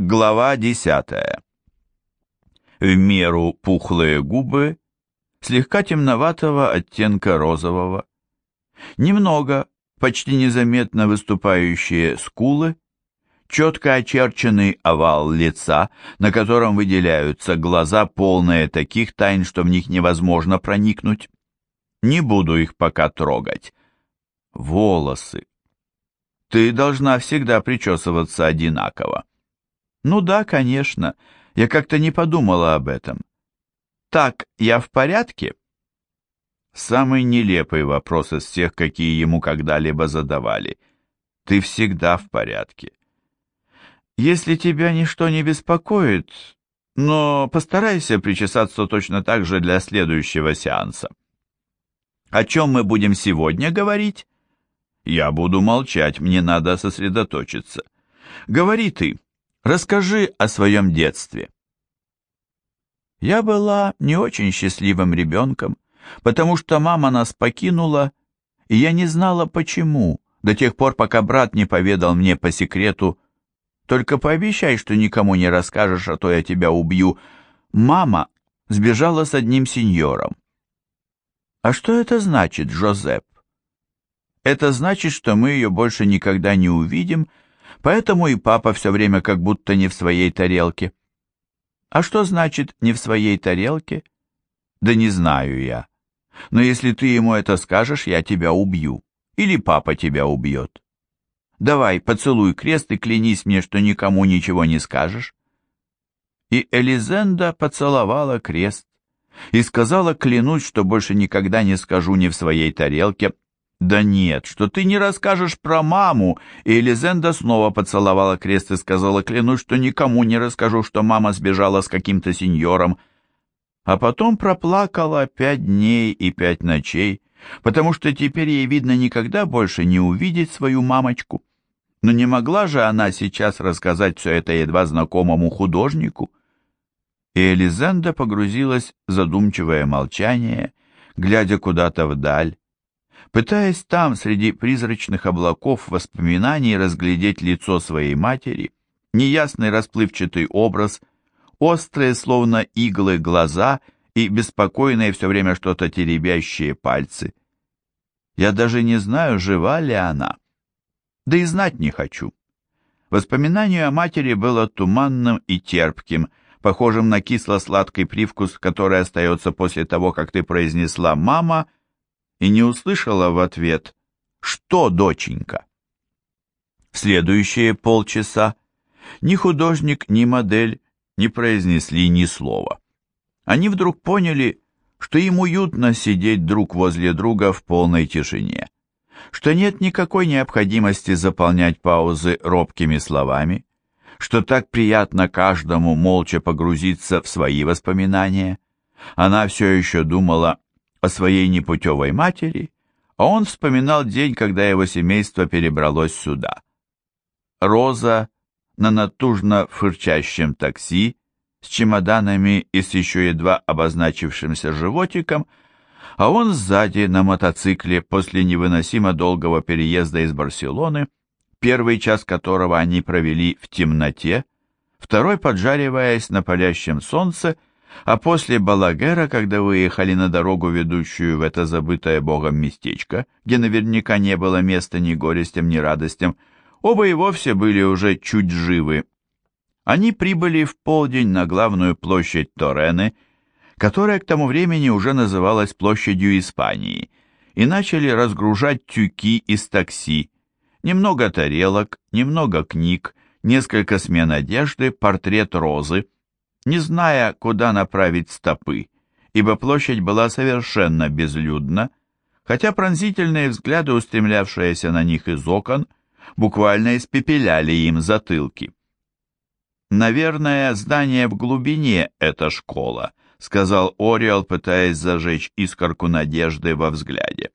Глава десятая. В меру пухлые губы, слегка темноватого оттенка розового. Немного, почти незаметно выступающие скулы, четко очерченный овал лица, на котором выделяются глаза, полные таких тайн, что в них невозможно проникнуть. Не буду их пока трогать. Волосы. Ты должна всегда причесываться одинаково. Ну да, конечно. Я как-то не подумала об этом. Так, я в порядке? Самый нелепый вопрос из всех, какие ему когда-либо задавали. Ты всегда в порядке. Если тебя ничто не беспокоит, но постарайся причесаться точно так же для следующего сеанса. О чем мы будем сегодня говорить? Я буду молчать, мне надо сосредоточиться. Говори ты. Расскажи о своем детстве. Я была не очень счастливым ребенком, потому что мама нас покинула, и я не знала почему, до тех пор, пока брат не поведал мне по секрету «Только пообещай, что никому не расскажешь, а то я тебя убью». Мама сбежала с одним сеньором. А что это значит, Жозеп? Это значит, что мы ее больше никогда не увидим, Поэтому и папа все время как будто не в своей тарелке. А что значит «не в своей тарелке»? Да не знаю я. Но если ты ему это скажешь, я тебя убью. Или папа тебя убьет. Давай, поцелуй крест и клянись мне, что никому ничего не скажешь. И Элизенда поцеловала крест и сказала, клянусь, что больше никогда не скажу ни в своей тарелке, «Да нет, что ты не расскажешь про маму!» И Элизенда снова поцеловала крест и сказала, «Клянусь, что никому не расскажу, что мама сбежала с каким-то сеньором». А потом проплакала пять дней и пять ночей, потому что теперь ей, видно, никогда больше не увидеть свою мамочку. Но не могла же она сейчас рассказать все это едва знакомому художнику. И Элизенда погрузилась в задумчивое молчание, глядя куда-то вдаль, пытаясь там, среди призрачных облаков воспоминаний, разглядеть лицо своей матери, неясный расплывчатый образ, острые, словно иглы, глаза и беспокойные все время что-то теребящие пальцы. Я даже не знаю, жива ли она. Да и знать не хочу. Воспоминание о матери было туманным и терпким, похожим на кисло-сладкий привкус, который остается после того, как ты произнесла «мама», и не услышала в ответ «Что, доченька?». В следующие полчаса ни художник, ни модель не произнесли ни слова. Они вдруг поняли, что им уютно сидеть друг возле друга в полной тишине, что нет никакой необходимости заполнять паузы робкими словами, что так приятно каждому молча погрузиться в свои воспоминания. Она все еще думала о своей непутевой матери, а он вспоминал день, когда его семейство перебралось сюда. Роза на натужно фырчащем такси с чемоданами и с еще едва обозначившимся животиком, а он сзади на мотоцикле после невыносимо долгого переезда из Барселоны, первый час которого они провели в темноте, второй поджариваясь на палящем солнце, а после Балагера, когда выехали на дорогу, ведущую в это забытое богом местечко, где наверняка не было места ни горестям, ни радостям, оба и вовсе были уже чуть живы. Они прибыли в полдень на главную площадь Торены, которая к тому времени уже называлась площадью Испании, и начали разгружать тюки из такси, немного тарелок, немного книг, несколько смен одежды, портрет розы, не зная, куда направить стопы, ибо площадь была совершенно безлюдна, хотя пронзительные взгляды, устремлявшиеся на них из окон, буквально испепеляли им затылки. «Наверное, здание в глубине — это школа», — сказал Ориол, пытаясь зажечь искорку надежды во взгляде.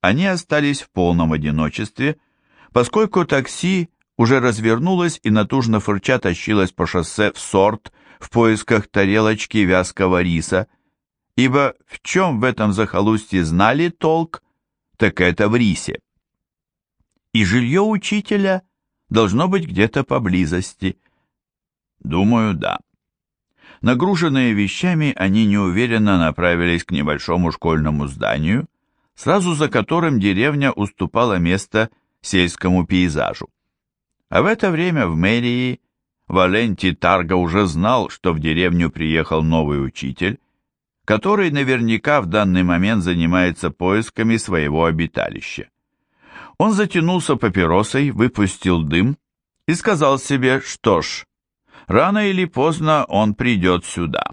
Они остались в полном одиночестве, поскольку такси уже развернулось и натужно фырча тащилось по шоссе в сорт в поисках тарелочки вязкого риса, ибо в чем в этом захолустье знали толк, так это в рисе. И жилье учителя должно быть где-то поблизости. Думаю, да. Нагруженные вещами, они неуверенно направились к небольшому школьному зданию, сразу за которым деревня уступала место сельскому пейзажу. А в это время в мэрии Валенти Тарго уже знал, что в деревню приехал новый учитель, который наверняка в данный момент занимается поисками своего обиталища. Он затянулся папиросой, выпустил дым и сказал себе, что ж, рано или поздно он придет сюда.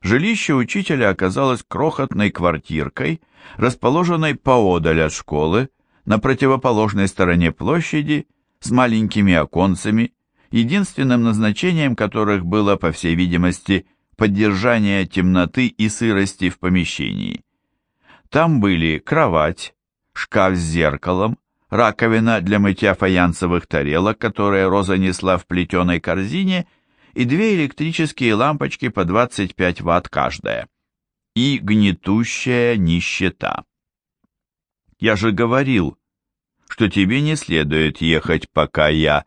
Жилище учителя оказалось крохотной квартиркой, расположенной поодаль от школы, на противоположной стороне площади, с маленькими оконцами, единственным назначением которых было, по всей видимости, поддержание темноты и сырости в помещении. Там были кровать, шкаф с зеркалом, раковина для мытья фаянсовых тарелок, которые Роза несла в плетеной корзине, и две электрические лампочки по 25 ватт каждая. И гнетущая нищета. Я же говорил, что тебе не следует ехать, пока я...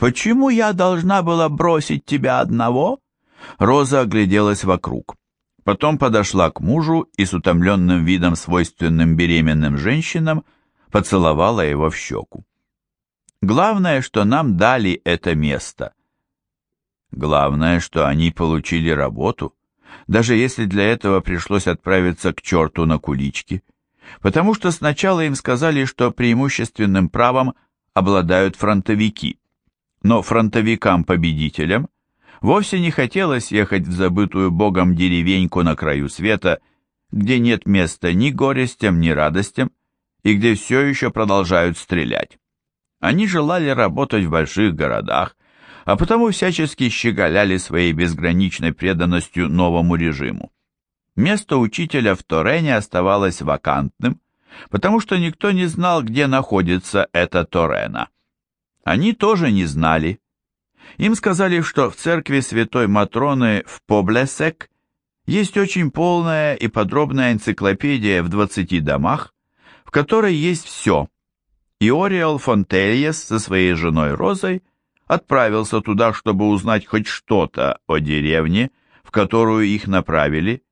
Почему я должна была бросить тебя одного? Роза огляделась вокруг. Потом подошла к мужу и с утомленным видом, свойственным беременным женщинам, поцеловала его в щеку. Главное, что нам дали это место. Главное, что они получили работу, даже если для этого пришлось отправиться к черту на кулички, потому что сначала им сказали, что преимущественным правом обладают фронтовики, но фронтовикам-победителям вовсе не хотелось ехать в забытую богом деревеньку на краю света, где нет места ни горестям, ни радостям, и где все еще продолжают стрелять. Они желали работать в больших городах, а потому всячески щеголяли своей безграничной преданностью новому режиму. Место учителя в Торене оставалось вакантным, потому что никто не знал, где находится эта Торена. Они тоже не знали. Им сказали, что в церкви святой Матроны в Поблесек есть очень полная и подробная энциклопедия в 20 домах, в которой есть все. И Ориол Фонтельес со своей женой Розой отправился туда, чтобы узнать хоть что-то о деревне, в которую их направили,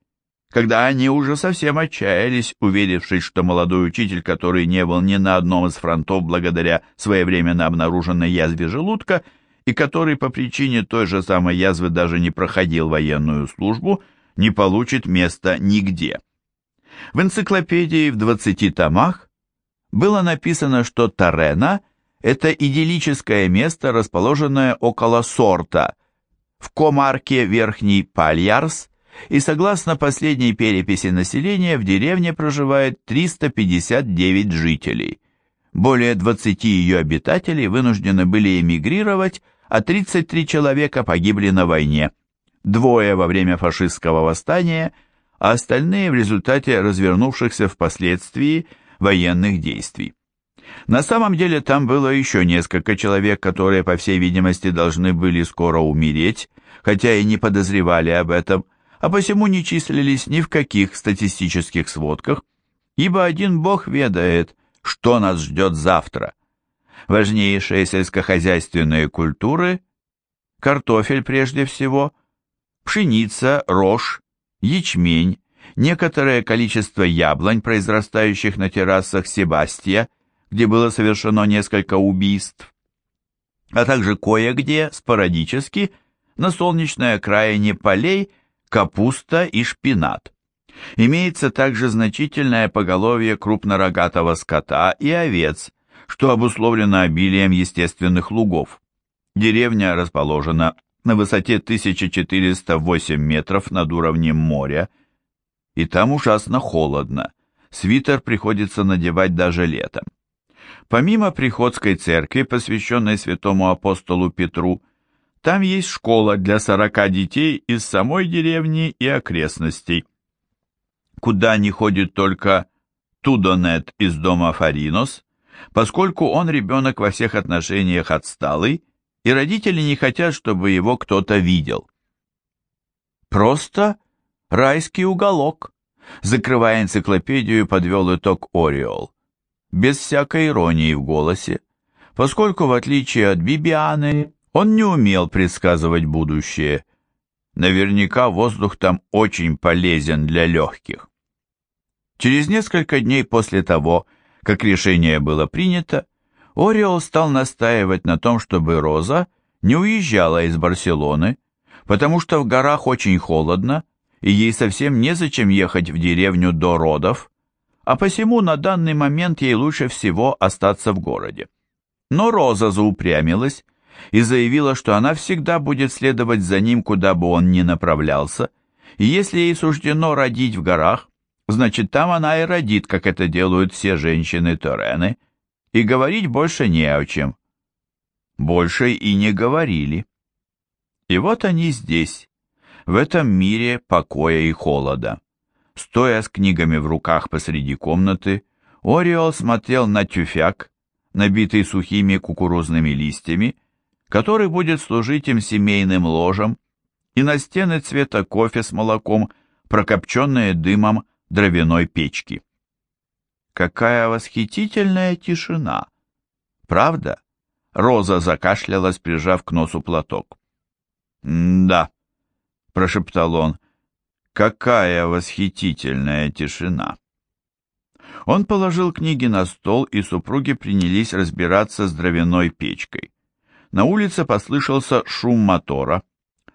когда они уже совсем отчаялись, уверившись, что молодой учитель, который не был ни на одном из фронтов благодаря своевременно обнаруженной язве желудка, и который по причине той же самой язвы даже не проходил военную службу, не получит места нигде. В энциклопедии в 20 томах было написано, что Тарена – это идиллическое место, расположенное около Сорта, в комарке Верхний Пальярс, и согласно последней переписи населения в деревне проживает 359 жителей. Более 20 ее обитателей вынуждены были эмигрировать, а 33 человека погибли на войне. Двое во время фашистского восстания – а остальные в результате развернувшихся впоследствии военных действий. На самом деле там было еще несколько человек, которые, по всей видимости, должны были скоро умереть, хотя и не подозревали об этом, а посему не числились ни в каких статистических сводках, ибо один бог ведает, что нас ждет завтра. Важнейшие сельскохозяйственные культуры – картофель прежде всего, пшеница, рожь, ячмень, некоторое количество яблонь, произрастающих на террасах Себастья, где было совершено несколько убийств, а также кое-где, спорадически, на солнечной окраине полей, капуста и шпинат. Имеется также значительное поголовье крупнорогатого скота и овец, что обусловлено обилием естественных лугов. Деревня расположена на высоте 1408 метров над уровнем моря, и там ужасно холодно, свитер приходится надевать даже летом. Помимо Приходской церкви, посвященной святому апостолу Петру, там есть школа для 40 детей из самой деревни и окрестностей, куда не ходит только Тудонет из дома Фаринос, поскольку он ребенок во всех отношениях отсталый и родители не хотят, чтобы его кто-то видел. Просто райский уголок, закрывая энциклопедию, подвел итог Ориол, без всякой иронии в голосе, поскольку, в отличие от Бибианы, Он не умел предсказывать будущее. Наверняка воздух там очень полезен для легких. Через несколько дней после того, как решение было принято, Ориол стал настаивать на том, чтобы Роза не уезжала из Барселоны, потому что в горах очень холодно, и ей совсем незачем ехать в деревню до родов, а посему на данный момент ей лучше всего остаться в городе. Но Роза заупрямилась и заявила, что она всегда будет следовать за ним, куда бы он ни направлялся, и если ей суждено родить в горах, значит там она и родит, как это делают все женщины Торены, и говорить больше не о чем. Больше и не говорили. И вот они здесь, в этом мире покоя и холода. Стоя с книгами в руках посреди комнаты, Ориол смотрел на тюфяк, набитый сухими кукурузными листьями, который будет служить им семейным ложем, и на стены цвета кофе с молоком, прокопченные дымом дровяной печки. Какая восхитительная тишина! Правда? Роза закашлялась, прижав к носу платок. «Да», — прошептал он, — «какая восхитительная тишина!» Он положил книги на стол, и супруги принялись разбираться с дровяной печкой. На улице послышался шум мотора.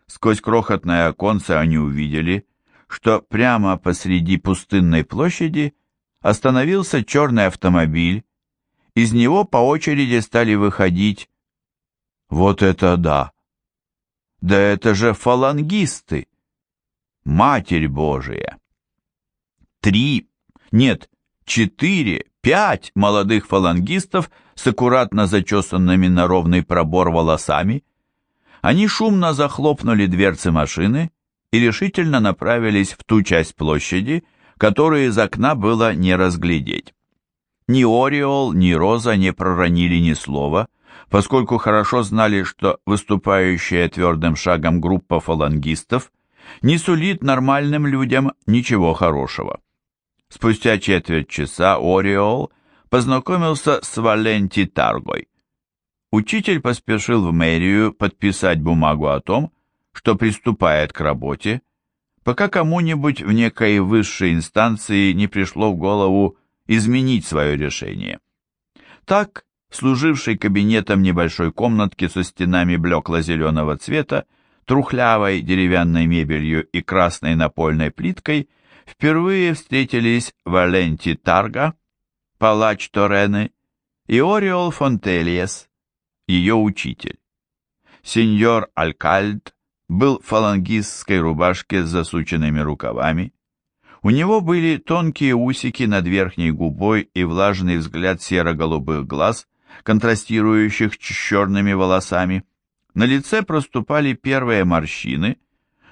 Сквозь крохотное оконце они увидели, что прямо посреди пустынной площади остановился черный автомобиль. Из него по очереди стали выходить... Вот это да! Да это же фалангисты! Матерь Божия! Три, нет, четыре, пять молодых фалангистов с аккуратно зачесанными на ровный пробор волосами. Они шумно захлопнули дверцы машины и решительно направились в ту часть площади, которую из окна было не разглядеть. Ни Ориол, ни Роза не проронили ни слова, поскольку хорошо знали, что выступающая твердым шагом группа фалангистов не сулит нормальным людям ничего хорошего. Спустя четверть часа Ориол познакомился с Валенти Таргой. Учитель поспешил в мэрию подписать бумагу о том, что приступает к работе, пока кому-нибудь в некой высшей инстанции не пришло в голову изменить свое решение. Так служивший кабинетом небольшой комнатки со стенами блекло-зеленого цвета, трухлявой деревянной мебелью и красной напольной плиткой, впервые встретились Валенти Тарга, палач Торены, и Ориол Фонтельес, ее учитель. Сеньор Алькальд был в фалангистской рубашке с засученными рукавами. У него были тонкие усики над верхней губой и влажный взгляд серо-голубых глаз, контрастирующих с черными волосами. На лице проступали первые морщины,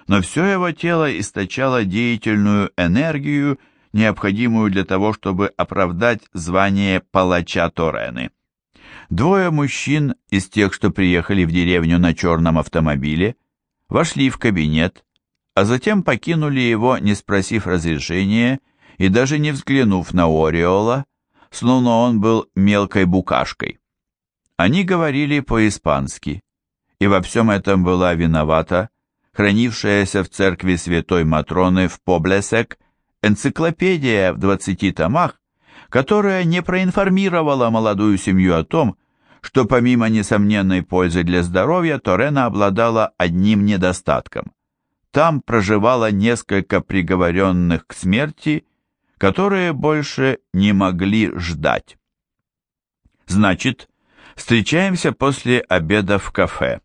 но все его тело источало деятельную энергию, необходимую для того, чтобы оправдать звание палача Торены. Двое мужчин из тех, что приехали в деревню на черном автомобиле, вошли в кабинет, а затем покинули его, не спросив разрешения и даже не взглянув на Ореола, словно он был мелкой букашкой. Они говорили по-испански, и во всем этом была виновата хранившаяся в церкви святой Матроны в Поблесек энциклопедия в двадцати томах, которая не проинформировала молодую семью о том, что помимо несомненной пользы для здоровья, Торена обладала одним недостатком. Там проживало несколько приговоренных к смерти которые больше не могли ждать. «Значит, встречаемся после обеда в кафе»,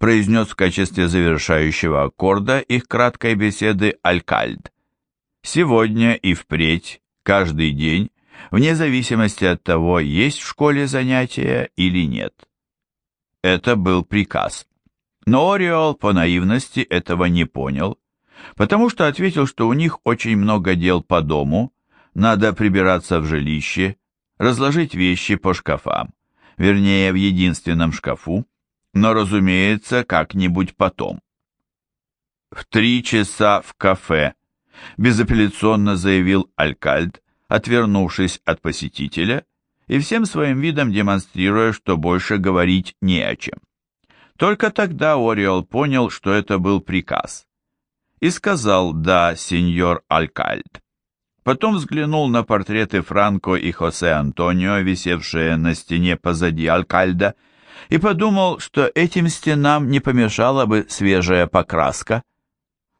произнес в качестве завершающего аккорда их краткой беседы Алькальд. «Сегодня и впредь, каждый день, вне зависимости от того, есть в школе занятия или нет». Это был приказ. Но Ориол по наивности этого не понял потому что ответил, что у них очень много дел по дому, надо прибираться в жилище, разложить вещи по шкафам, вернее, в единственном шкафу, но, разумеется, как-нибудь потом. В три часа в кафе, безапелляционно заявил Алькальд, отвернувшись от посетителя и всем своим видом демонстрируя, что больше говорить не о чем. Только тогда Ориол понял, что это был приказ. И сказал «Да, сеньор Алькальд». Потом взглянул на портреты Франко и Хосе Антонио, висевшие на стене позади Алькальда, и подумал, что этим стенам не помешала бы свежая покраска.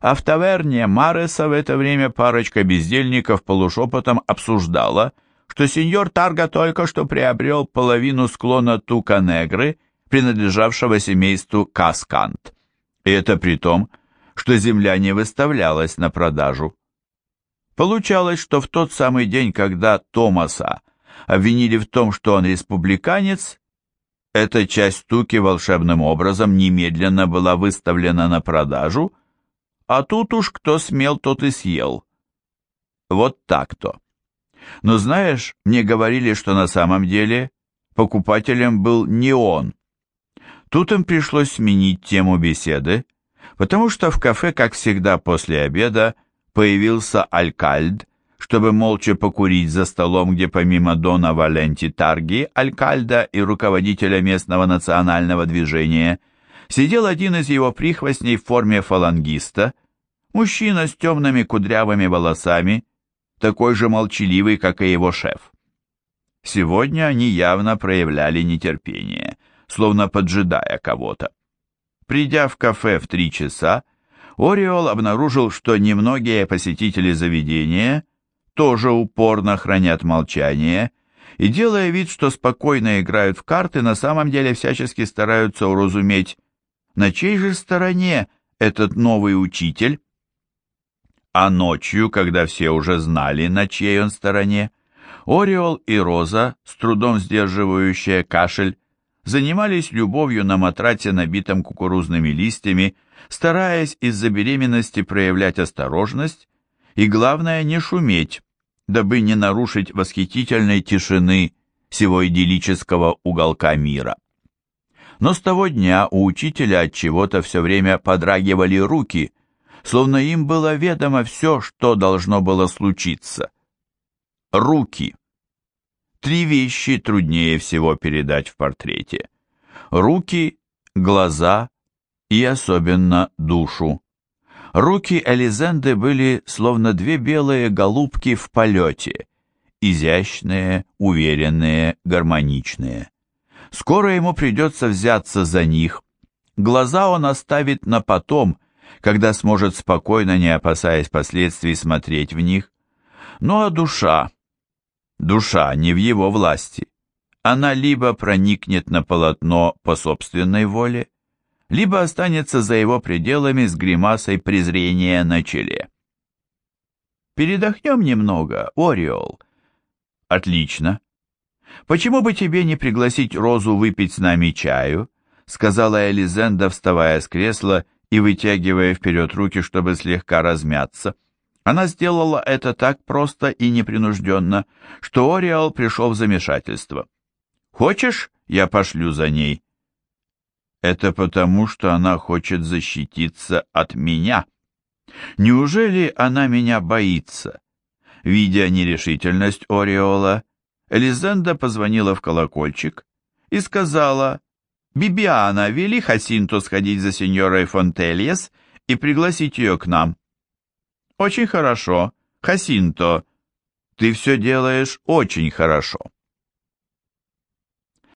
А в таверне Мареса в это время парочка бездельников полушепотом обсуждала, что сеньор Тарга только что приобрел половину склона Тука-Негры, принадлежавшего семейству Каскант. И это при том, что земля не выставлялась на продажу. Получалось, что в тот самый день, когда Томаса обвинили в том, что он республиканец, эта часть Туки волшебным образом немедленно была выставлена на продажу, а тут уж кто смел, тот и съел. Вот так-то. Но знаешь, мне говорили, что на самом деле покупателем был не он. Тут им пришлось сменить тему беседы, потому что в кафе, как всегда после обеда, появился Алькальд, чтобы молча покурить за столом, где помимо Дона Валенти Тарги, Алькальда и руководителя местного национального движения, сидел один из его прихвостней в форме фалангиста, мужчина с темными кудрявыми волосами, такой же молчаливый, как и его шеф. Сегодня они явно проявляли нетерпение, словно поджидая кого-то. Придя в кафе в три часа, Ориол обнаружил, что немногие посетители заведения тоже упорно хранят молчание и, делая вид, что спокойно играют в карты, на самом деле всячески стараются уразуметь, на чьей же стороне этот новый учитель. А ночью, когда все уже знали, на чьей он стороне, Ориол и Роза, с трудом сдерживающая кашель, занимались любовью на матрате, набитом кукурузными листьями, стараясь из-за беременности проявлять осторожность и, главное, не шуметь, дабы не нарушить восхитительной тишины всего идиллического уголка мира. Но с того дня у учителя от чего-то все время подрагивали руки, словно им было ведомо все, что должно было случиться. Руки. Три вещи труднее всего передать в портрете. Руки, глаза и особенно душу. Руки Элизенды были словно две белые голубки в полете, изящные, уверенные, гармоничные. Скоро ему придется взяться за них. Глаза он оставит на потом, когда сможет спокойно, не опасаясь последствий, смотреть в них. Ну а душа, Душа не в его власти. Она либо проникнет на полотно по собственной воле, либо останется за его пределами с гримасой презрения на челе. «Передохнем немного, Ориол». «Отлично. Почему бы тебе не пригласить Розу выпить с нами чаю?» сказала Элизенда, вставая с кресла и вытягивая вперед руки, чтобы слегка размяться. Она сделала это так просто и непринужденно, что Ориал пришел в замешательство. «Хочешь, я пошлю за ней?» «Это потому, что она хочет защититься от меня. Неужели она меня боится?» Видя нерешительность Ореола, Элизенда позвонила в колокольчик и сказала, «Бибиана, вели Хасинту сходить за сеньорой Фонтельес и пригласить ее к нам». «Очень хорошо. Хасинто, ты все делаешь очень хорошо».